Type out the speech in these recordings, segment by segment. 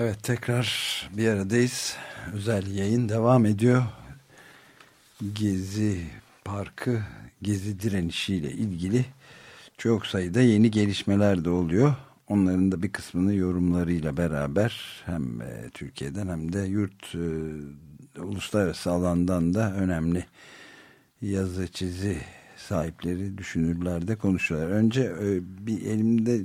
Evet tekrar bir aradayız. Özel yayın devam ediyor. Gezi Parkı, Gezi direnişiyle ilgili çok sayıda yeni gelişmeler de oluyor. Onların da bir kısmını yorumlarıyla beraber hem e, Türkiye'den hem de yurt e, uluslararası alandan da önemli yazı çizi sahipleri düşünürler de konuşuyorlar. Önce e, bir elimde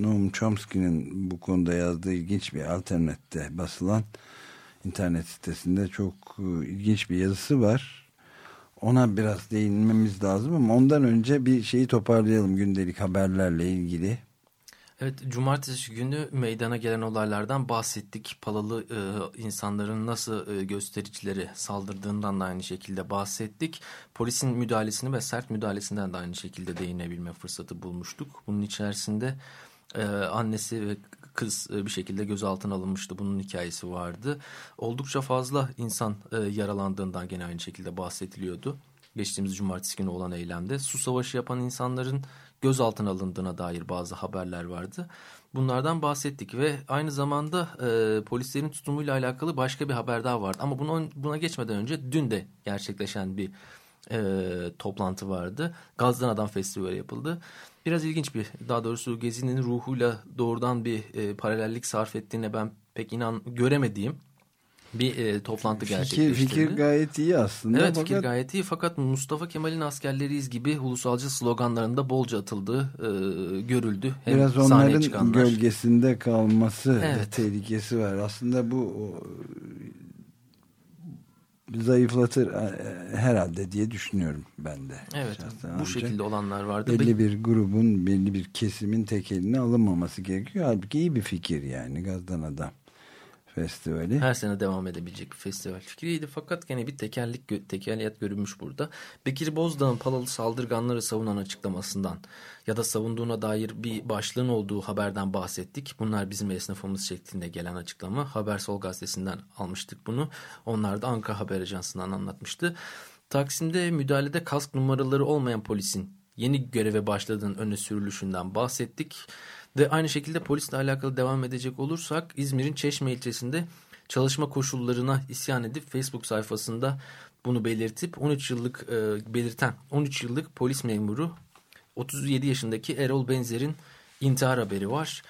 Noam Chomsky'nin bu konuda yazdığı ilginç bir alternette basılan internet sitesinde çok e, ilginç bir yazısı var. Ona biraz değinmemiz lazım ama ondan önce bir şeyi toparlayalım gündelik haberlerle ilgili. Evet, cumartesi günü meydana gelen olaylardan bahsettik. Palalı e, insanların nasıl e, göstericileri saldırdığından da aynı şekilde bahsettik. Polisin müdahalesini ve sert müdahalesinden de aynı şekilde değinebilme fırsatı bulmuştuk. Bunun içerisinde e, annesi ve kız e, bir şekilde gözaltına alınmıştı. Bunun hikayesi vardı. Oldukça fazla insan e, yaralandığından gene aynı şekilde bahsediliyordu. Geçtiğimiz cumartesi günü olan eylemde. Su savaşı yapan insanların gözaltına alındığına dair bazı haberler vardı. Bunlardan bahsettik ve aynı zamanda e, polislerin tutumuyla alakalı başka bir haber daha vardı. Ama buna, buna geçmeden önce dün de gerçekleşen bir e, toplantı vardı. Gazdan Adam Festivali yapıldı. Biraz ilginç bir daha doğrusu Gezi'nin ruhuyla doğrudan bir e, paralellik sarf ettiğine ben pek inan göremediğim bir e, toplantı fikir, gerçekleştirdi. Fikir gayet iyi aslında. Evet fakat... fikir gayet iyi fakat Mustafa Kemal'in askerleriyiz gibi ulusalcı sloganlarında bolca atıldığı e, görüldü. Hem Biraz onların çıkanlar. gölgesinde kalması evet. tehlikesi var. Aslında bu o, zayıflatır e, herhalde diye düşünüyorum ben de. Evet Şahsen bu şekilde olanlar vardı. Belli bir grubun belli bir kesimin tek eline alınmaması gerekiyor. Halbuki iyi bir fikir yani gazdan adam. Festivali. Her sene devam edebilecek bir festival fikriydi fakat gene bir tekerlik tekerliyat görünmüş burada. Bekir Bozdağ'ın Palalı saldırganları savunan açıklamasından ya da savunduğuna dair bir başlığın olduğu haberden bahsettik. Bunlar bizim esnafımız şeklinde gelen açıklama. Haber Sol gazetesinden almıştık bunu. Onlar da Ankara Haber Ajansı'ndan anlatmıştı. Taksim'de müdahalede kask numaraları olmayan polisin yeni göreve başladığının öne sürülüşünden bahsettik. Ve aynı şekilde polisle alakalı devam edecek olursak İzmir'in Çeşme ilçesinde çalışma koşullarına isyan edip Facebook sayfasında bunu belirtip 13 yıllık e, belirten 13 yıllık polis memuru 37 yaşındaki Erol Benzer'in intihar haberi var.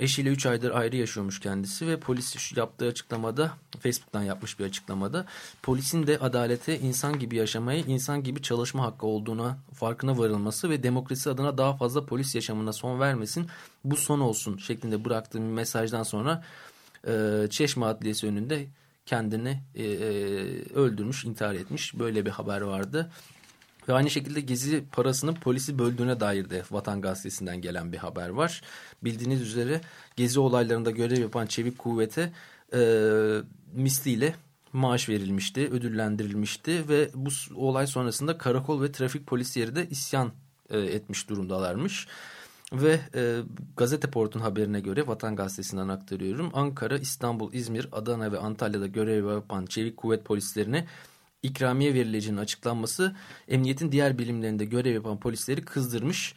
Eşiyle 3 aydır ayrı yaşıyormuş kendisi ve polis yaptığı açıklamada Facebook'tan yapmış bir açıklamada polisin de adalete insan gibi yaşamaya insan gibi çalışma hakkı olduğuna farkına varılması ve demokrasi adına daha fazla polis yaşamına son vermesin bu son olsun şeklinde bıraktığı bir mesajdan sonra e, Çeşme Adliyesi önünde kendini e, e, öldürmüş intihar etmiş böyle bir haber vardı. Ve aynı şekilde gezi parasını polisi böldüğüne dair de Vatan Gazetesi'nden gelen bir haber var. Bildiğiniz üzere gezi olaylarında görev yapan çevik kuvvete e, misliyle maaş verilmişti, ödüllendirilmişti ve bu olay sonrasında karakol ve trafik polisleri de isyan e, etmiş durumdalarmış. Ve e, Gazete Port'un haberine göre Vatan Gazetesi'nden aktarıyorum. Ankara, İstanbul, İzmir, Adana ve Antalya'da görev yapan çevik kuvvet polislerine ikramiye verileceğinin açıklanması emniyetin diğer bilimlerinde görev yapan polisleri kızdırmış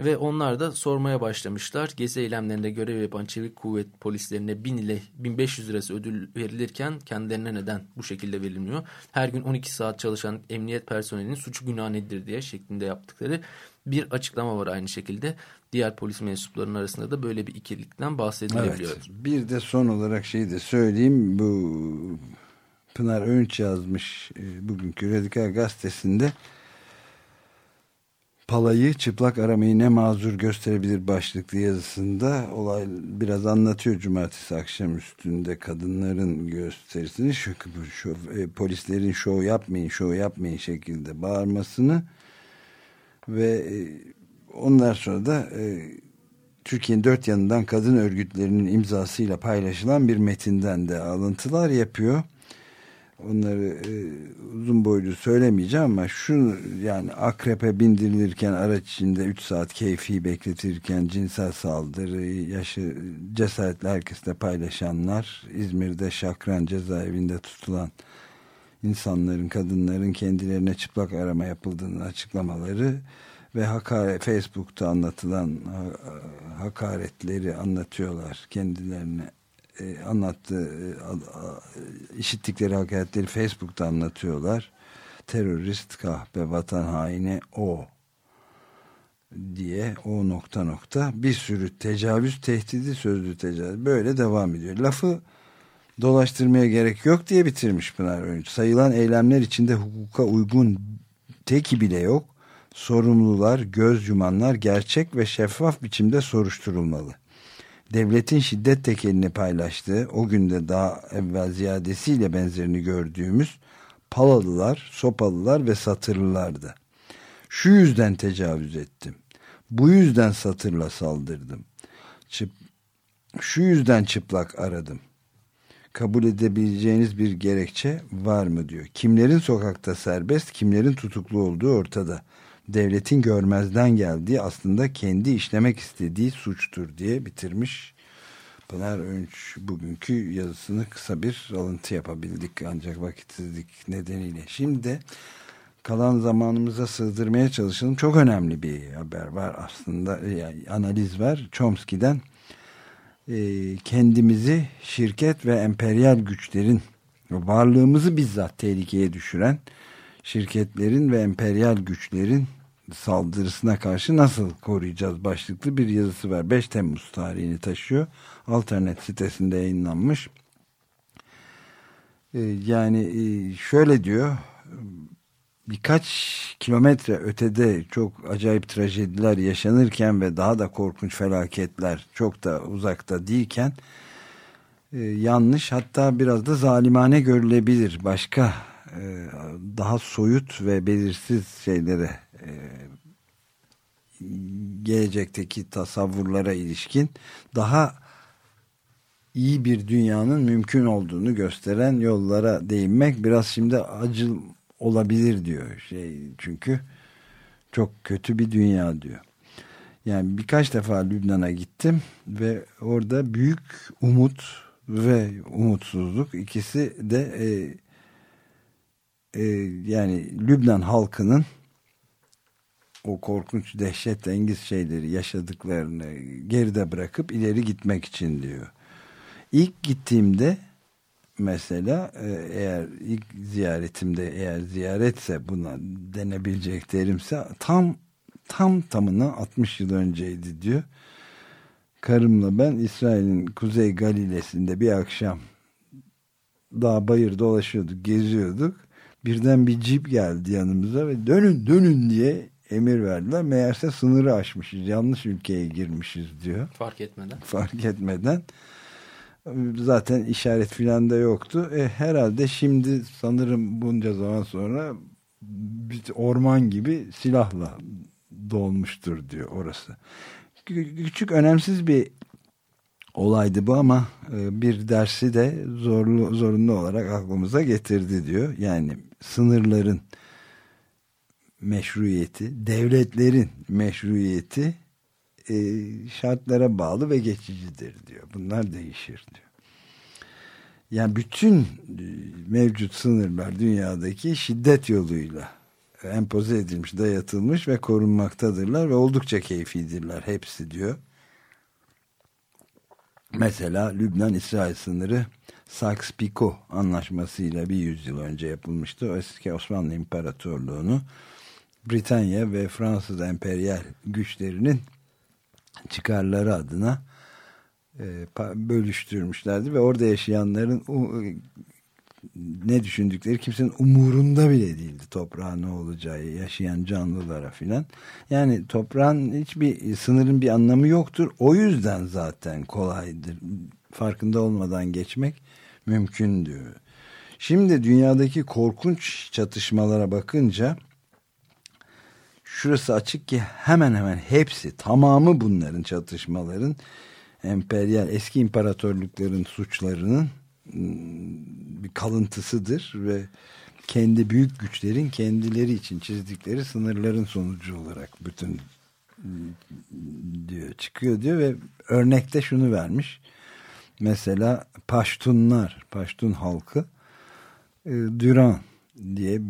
ve onlar da sormaya başlamışlar. Gezi eylemlerinde görev yapan çevik kuvvet polislerine 1000 ile 1500 lirası ödül verilirken kendilerine neden bu şekilde verilmiyor? Her gün 12 saat çalışan emniyet personelinin suçu günah nedir diye şeklinde yaptıkları bir açıklama var aynı şekilde. Diğer polis mensuplarının arasında da böyle bir ikilikten bahsedilebiliyor. Evet, bir de son olarak şeyi de söyleyeyim. Bu Pınar Önç yazmış e, bugünkü Radikal Gazetesi'nde. Palayı çıplak aramayı ne mazur gösterebilir başlıklı yazısında olay biraz anlatıyor cumartesi akşam üstünde kadınların gösterisini şu, şu e, polislerin şov yapmayın şov yapmayın şekilde bağırmasını ve e, onlar sonra da e, Türkiye'nin dört yanından kadın örgütlerinin imzasıyla paylaşılan bir metinden de alıntılar yapıyor onları e, uzun boylu söylemeyeceğim ama şu yani akrepe bindirilirken araç içinde 3 saat keyfi bekletirken cinsel saldırı yaşı cesaretli herkesle paylaşanlar İzmir'de Şakran cezaevinde tutulan insanların kadınların kendilerine çıplak arama yapıldığını açıklamaları ve hakaret, Facebook'ta anlatılan hakaretleri anlatıyorlar kendilerine e, anlattığı e, işittikleri hakaretleri Facebook'ta anlatıyorlar. Terörist, kahpe, vatan haini o diye o nokta nokta bir sürü tecavüz tehdidi sözlü tecavüz böyle devam ediyor. Lafı dolaştırmaya gerek yok diye bitirmiş Pınar Öncü. Sayılan eylemler içinde hukuka uygun teki bile yok. Sorumlular, göz yumanlar gerçek ve şeffaf biçimde soruşturulmalı devletin şiddet tekelini paylaştığı o günde daha evvel ziyadesiyle benzerini gördüğümüz palalılar, sopalılar ve satırlılardı. Şu yüzden tecavüz ettim. Bu yüzden satırla saldırdım. Çıp, şu yüzden çıplak aradım. Kabul edebileceğiniz bir gerekçe var mı diyor. Kimlerin sokakta serbest, kimlerin tutuklu olduğu ortada devletin görmezden geldiği aslında kendi işlemek istediği suçtur diye bitirmiş. Pınar Önç bugünkü yazısını kısa bir alıntı yapabildik ancak vakitsizlik nedeniyle. Şimdi de kalan zamanımıza sığdırmaya çalışalım. Çok önemli bir haber var aslında yani analiz var Chomsky'den. E, kendimizi şirket ve emperyal güçlerin varlığımızı bizzat tehlikeye düşüren şirketlerin ve emperyal güçlerin saldırısına karşı nasıl koruyacağız başlıklı bir yazısı var. 5 Temmuz tarihini taşıyor. Alternet sitesinde yayınlanmış. Ee, yani e, şöyle diyor birkaç kilometre ötede çok acayip trajediler yaşanırken ve daha da korkunç felaketler çok da uzakta değilken e, yanlış hatta biraz da zalimane görülebilir başka e, daha soyut ve belirsiz şeylere e, gelecekteki tasavvurlara ilişkin daha iyi bir dünyanın mümkün olduğunu gösteren yollara değinmek biraz şimdi acı olabilir diyor şey çünkü çok kötü bir dünya diyor. Yani birkaç defa Lübnan'a gittim ve orada büyük umut ve umutsuzluk ikisi de e, e, yani Lübnan halkının o korkunç dehşet engiz şeyleri yaşadıklarını geride bırakıp ileri gitmek için diyor. İlk gittiğimde mesela e, eğer ilk ziyaretimde eğer ziyaretse buna denebilecek terimse tam tam tamına 60 yıl önceydi diyor. Karımla ben İsrail'in Kuzey Galile'sinde bir akşam dağ bayır dolaşıyorduk, geziyorduk. Birden bir cip geldi yanımıza ve dönün dönün diye emir verdiler. Meğerse sınırı aşmışız. Yanlış ülkeye girmişiz diyor. Fark etmeden. Fark etmeden. Zaten işaret filan da yoktu. E, herhalde şimdi sanırım bunca zaman sonra bir orman gibi silahla dolmuştur diyor orası. Küçük önemsiz bir olaydı bu ama e, bir dersi de zorlu, zorunlu olarak aklımıza getirdi diyor. Yani sınırların meşruiyeti, devletlerin meşruiyeti e, şartlara bağlı ve geçicidir diyor. Bunlar değişir diyor. Yani bütün e, mevcut sınırlar dünyadaki şiddet yoluyla empoze edilmiş, dayatılmış ve korunmaktadırlar ve oldukça keyfidirler hepsi diyor. Mesela Lübnan-İsrail sınırı Sykes-Picot anlaşmasıyla bir yüzyıl önce yapılmıştı. O eski Osmanlı İmparatorluğu'nu Britanya ve Fransız emperyal güçlerinin çıkarları adına e, bölüştürmüşlerdi ve orada yaşayanların ne düşündükleri kimsenin umurunda bile değildi toprağın ne olacağı yaşayan canlılara filan. Yani toprağın hiçbir sınırın bir anlamı yoktur. O yüzden zaten kolaydır. Farkında olmadan geçmek mümkün diyor. Şimdi dünyadaki korkunç çatışmalara bakınca şurası açık ki hemen hemen hepsi tamamı bunların çatışmaların emperyal eski imparatorlukların suçlarının bir kalıntısıdır ve kendi büyük güçlerin kendileri için çizdikleri sınırların sonucu olarak bütün diyor çıkıyor diyor ve örnekte şunu vermiş. Mesela Paştunlar, Paştun halkı e, Duran diye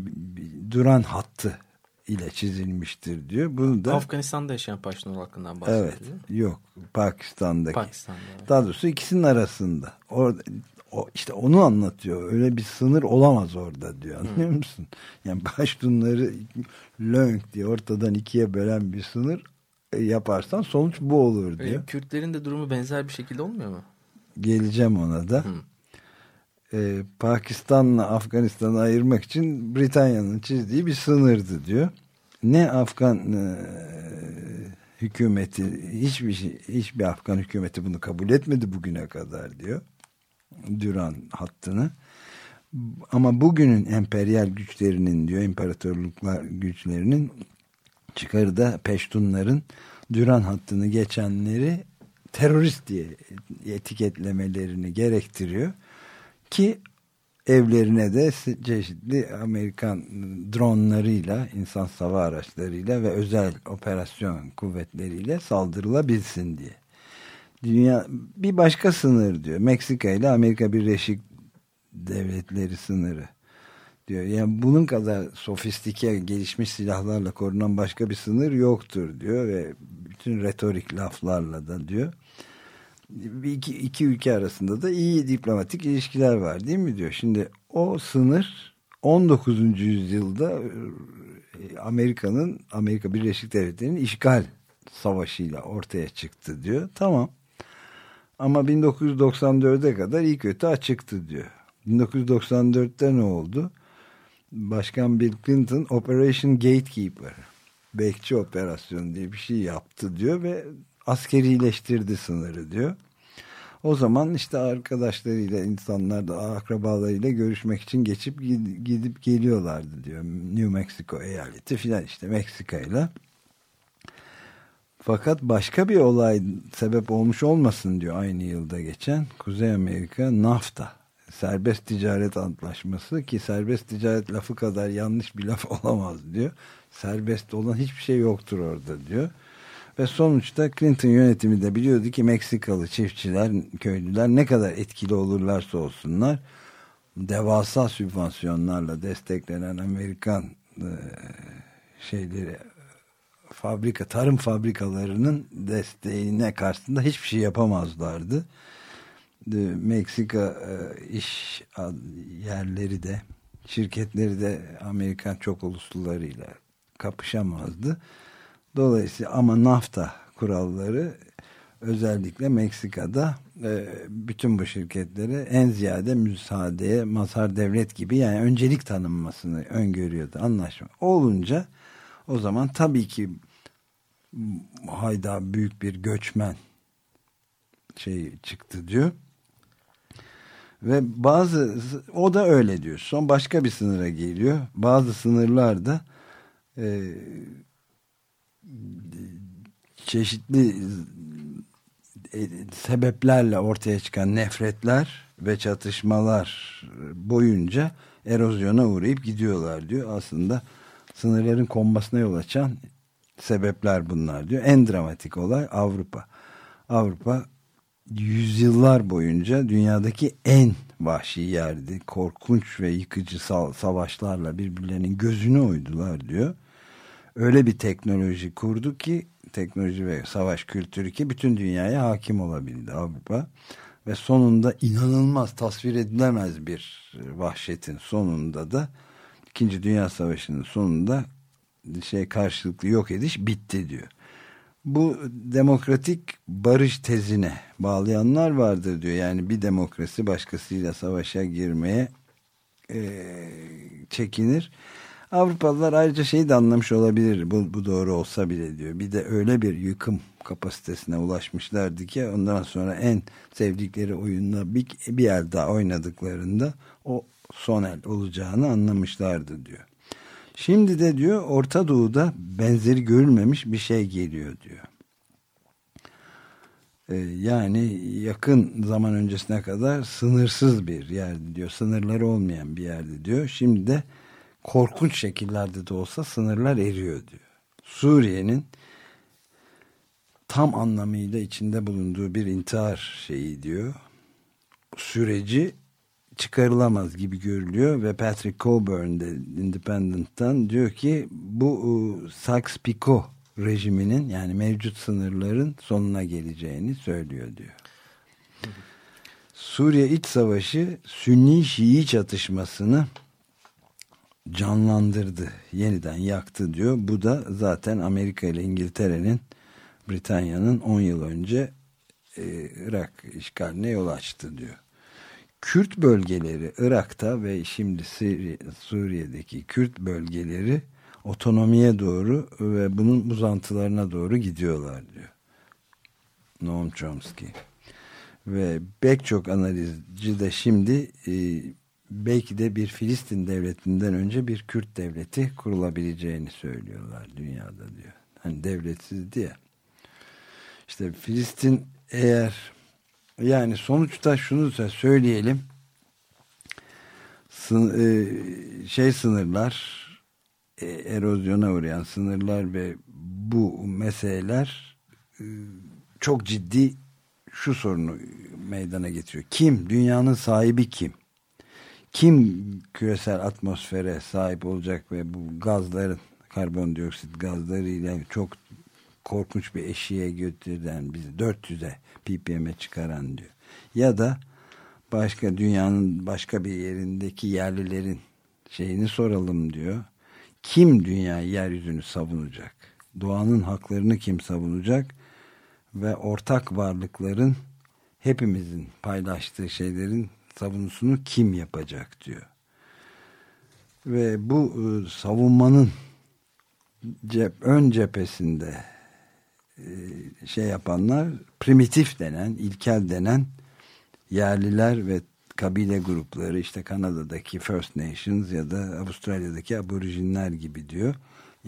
Duran hattı ile çizilmiştir diyor. Bunu da Afganistan'da yaşayan Paştun halkından bahsediyor. Evet. Yok. Pakistan'daki. Pakistan'da. Evet. Daha doğrusu ikisinin arasında. Orada o işte onu anlatıyor. Öyle bir sınır olamaz orada diyor. Anlıyor musun? Yani Paştunları lönk diye ortadan ikiye bölen bir sınır e, yaparsan sonuç bu olur diyor. E, Kürtlerin de durumu benzer bir şekilde olmuyor mu? Geleceğim ona da. Ee, Pakistan'la Afganistan'ı ayırmak için Britanya'nın çizdiği bir sınırdı diyor. Ne Afgan e, hükümeti hiçbir şey, hiçbir Afgan hükümeti bunu kabul etmedi bugüne kadar diyor. Duran hattını. Ama bugünün emperyal güçlerinin diyor imparatorluklar güçlerinin çıkarı da Peştunların Duran hattını geçenleri terörist diye etiketlemelerini gerektiriyor ki evlerine de çeşitli Amerikan dronlarıyla, insan sava araçlarıyla ve özel operasyon kuvvetleriyle saldırılabilsin diye. Dünya bir başka sınır diyor. Meksika ile Amerika Birleşik Devletleri sınırı diyor. Yani bunun kadar sofistike gelişmiş silahlarla korunan başka bir sınır yoktur diyor ve bütün retorik laflarla da diyor iki, iki ülke arasında da iyi diplomatik ilişkiler var değil mi diyor. Şimdi o sınır 19. yüzyılda e, Amerika'nın Amerika Birleşik Devletleri'nin işgal savaşıyla ortaya çıktı diyor. Tamam. Ama 1994'e kadar iyi kötü açıktı diyor. 1994'te ne oldu? Başkan Bill Clinton Operation Gatekeeper bekçi operasyonu diye bir şey yaptı diyor ve askerileştirdi sınırı diyor. O zaman işte arkadaşlarıyla insanlar da akrabalarıyla görüşmek için geçip gidip geliyorlardı diyor. New Mexico eyaleti filan işte Meksika ile. Fakat başka bir olay sebep olmuş olmasın diyor aynı yılda geçen Kuzey Amerika NAFTA serbest ticaret antlaşması ki serbest ticaret lafı kadar yanlış bir laf olamaz diyor. Serbest olan hiçbir şey yoktur orada diyor. Ve sonuçta Clinton yönetimi de biliyordu ki Meksikalı çiftçiler, köylüler ne kadar etkili olurlarsa olsunlar devasa sübvansiyonlarla desteklenen Amerikan e, şeyleri fabrika tarım fabrikalarının desteğine karşısında hiçbir şey yapamazlardı. De, Meksika e, iş yerleri de şirketleri de Amerikan çok uluslularıyla kapışamazdı. Dolayısıyla ama NAFTA kuralları özellikle Meksika'da e, bütün bu şirketlere en ziyade müsaadeye mazhar devlet gibi yani öncelik tanınmasını öngörüyordu anlaşma. Olunca o zaman tabii ki hayda büyük bir göçmen şey çıktı diyor. Ve bazı o da öyle diyor. Son başka bir sınıra geliyor. Bazı sınırlarda e, çeşitli e, sebeplerle ortaya çıkan nefretler ve çatışmalar boyunca erozyona uğrayıp gidiyorlar diyor. Aslında sınırların konmasına yol açan sebepler bunlar diyor. En dramatik olay Avrupa. Avrupa yüzyıllar boyunca dünyadaki en vahşi yerdi. Korkunç ve yıkıcı savaşlarla birbirlerinin gözünü oydular diyor öyle bir teknoloji kurdu ki teknoloji ve savaş kültürü ki bütün dünyaya hakim olabildi Avrupa ve sonunda inanılmaz tasvir edilemez bir vahşetin sonunda da İkinci Dünya Savaşı'nın sonunda şey karşılıklı yok ediş bitti diyor. Bu demokratik barış tezine bağlayanlar vardır diyor. Yani bir demokrasi başkasıyla savaşa girmeye e, çekinir. Avrupalılar ayrıca şeyi de anlamış olabilir bu, bu doğru olsa bile diyor. Bir de öyle bir yıkım kapasitesine ulaşmışlardı ki ondan sonra en sevdikleri oyunda bir, bir el daha oynadıklarında o son el olacağını anlamışlardı diyor. Şimdi de diyor Orta Doğu'da benzeri görülmemiş bir şey geliyor diyor. Ee, yani yakın zaman öncesine kadar sınırsız bir yerdi diyor. Sınırları olmayan bir yerdi diyor. Şimdi de korkunç şekillerde de olsa sınırlar eriyor diyor. Suriye'nin tam anlamıyla içinde bulunduğu bir intihar şeyi diyor. Süreci çıkarılamaz gibi görülüyor ve Patrick Coburn de Independent'tan diyor ki bu e, Sykes-Picot rejiminin yani mevcut sınırların sonuna geleceğini söylüyor diyor. Suriye İç Savaşı Sünni-Şii çatışmasını canlandırdı, yeniden yaktı diyor. Bu da zaten Amerika ile İngiltere'nin Britanya'nın 10 yıl önce e, Irak işgaline yol açtı diyor. Kürt bölgeleri Irak'ta ve şimdi Suriye'deki Kürt bölgeleri otonomiye doğru ve bunun uzantılarına doğru gidiyorlar diyor. Noam Chomsky. Ve pek çok analizci de şimdi e, belki de bir Filistin devletinden önce bir Kürt devleti kurulabileceğini söylüyorlar dünyada diyor. Hani devletsizdi ya. İşte Filistin eğer yani sonuçta şunu da söyleyelim e, şey sınırlar e, erozyona uğrayan sınırlar ve bu meseleler e, çok ciddi şu sorunu meydana getiriyor. Kim? Dünyanın sahibi kim? Kim küresel atmosfere sahip olacak ve bu gazların karbondioksit gazlarıyla çok korkunç bir eşiğe götüren bizi 400'e ppm'e çıkaran diyor. Ya da başka dünyanın başka bir yerindeki yerlilerin şeyini soralım diyor. Kim dünya yeryüzünü savunacak? Doğanın haklarını kim savunacak? Ve ortak varlıkların hepimizin paylaştığı şeylerin savunusunu kim yapacak diyor. Ve bu e, savunmanın cep, ön cephesinde e, şey yapanlar primitif denen, ilkel denen yerliler ve kabile grupları işte Kanada'daki First Nations ya da Avustralya'daki aborijinler gibi diyor.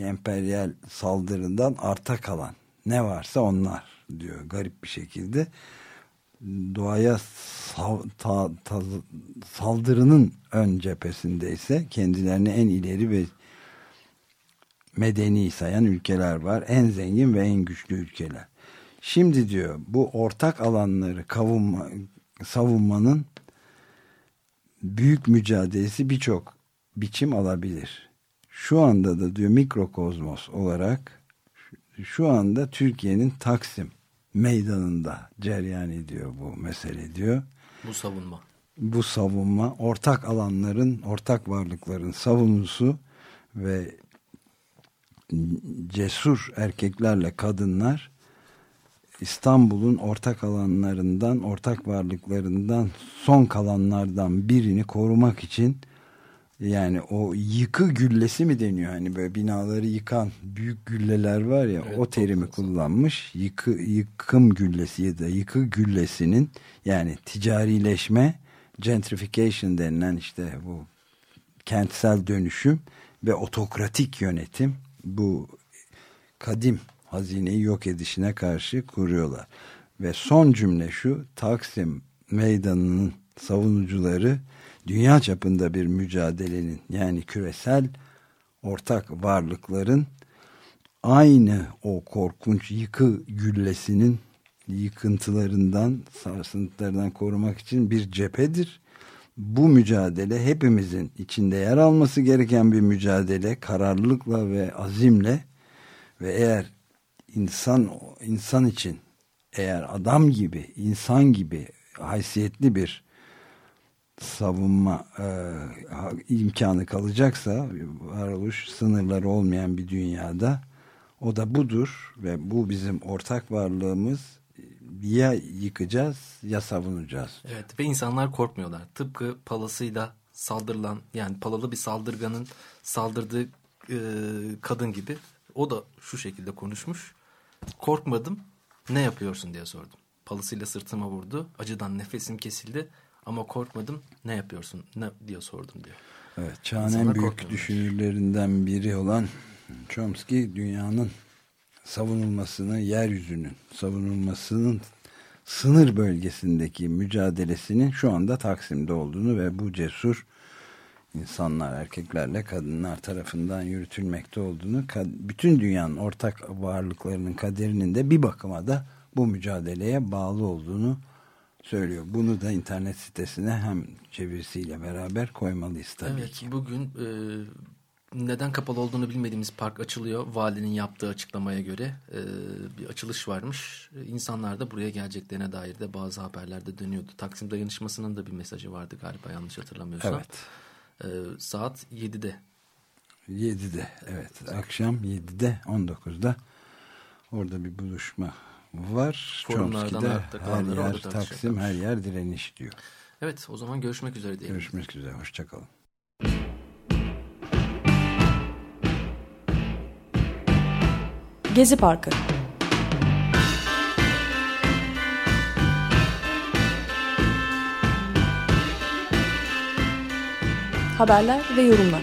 Emperyal saldırından arta kalan ne varsa onlar diyor garip bir şekilde. Doğaya sav, ta, ta, saldırının ön cephesinde ise kendilerini en ileri ve medeni sayan ülkeler var. En zengin ve en güçlü ülkeler. Şimdi diyor bu ortak alanları kavunma, savunmanın büyük mücadelesi birçok biçim alabilir. Şu anda da diyor mikrokozmos olarak şu anda Türkiye'nin Taksim meydanında ceryan ediyor bu mesele diyor. Bu savunma. Bu savunma ortak alanların, ortak varlıkların savunusu ve cesur erkeklerle kadınlar İstanbul'un ortak alanlarından, ortak varlıklarından son kalanlardan birini korumak için yani o yıkı güllesi mi deniyor? Hani böyle binaları yıkan büyük gülleler var ya evet, o terimi kullanmış. Yıkı, yıkım güllesi ya da yıkı güllesinin yani ticarileşme gentrification denilen işte bu kentsel dönüşüm ve otokratik yönetim bu kadim hazineyi yok edişine karşı kuruyorlar. Ve son cümle şu Taksim meydanının savunucuları dünya çapında bir mücadelenin yani küresel ortak varlıkların aynı o korkunç yıkı güllesinin yıkıntılarından, sarsıntılardan korumak için bir cephedir. Bu mücadele hepimizin içinde yer alması gereken bir mücadele kararlılıkla ve azimle ve eğer insan insan için eğer adam gibi, insan gibi haysiyetli bir savunma e, imkanı kalacaksa varoluş sınırları olmayan bir dünyada o da budur ve bu bizim ortak varlığımız ya yıkacağız ya savunacağız. Evet ve insanlar korkmuyorlar. Tıpkı palasıyla saldırılan yani palalı bir saldırganın saldırdığı e, kadın gibi o da şu şekilde konuşmuş. Korkmadım ne yapıyorsun diye sordum. Palısıyla sırtıma vurdu. Acıdan nefesim kesildi ama korkmadım ne yapıyorsun? Ne? diye sordum diyor. Evet, çağın en büyük düşünürlerinden biri olan Chomsky dünyanın savunulmasını, yeryüzünün savunulmasının sınır bölgesindeki mücadelesinin şu anda Taksim'de olduğunu ve bu cesur insanlar, erkeklerle kadınlar tarafından yürütülmekte olduğunu, bütün dünyanın ortak varlıklarının kaderinin de bir bakıma da bu mücadeleye bağlı olduğunu söylüyor. Bunu da internet sitesine hem çevirisiyle beraber koymalıyız tabii evet, ki. Bugün e, neden kapalı olduğunu bilmediğimiz park açılıyor. Valinin yaptığı açıklamaya göre e, bir açılış varmış. İnsanlar da buraya geleceklerine dair de bazı haberlerde dönüyordu. Taksim dayanışmasının da bir mesajı vardı galiba yanlış hatırlamıyorsam. Evet. E, saat 7'de. 7'de evet akşam 7'de 19'da orada bir buluşma var. Chomsky'de her yer Taksim her yer direniş diyor. Evet o zaman görüşmek üzere diyelim. Görüşmek üzere hoşçakalın. Gezi Parkı Haberler ve yorumlar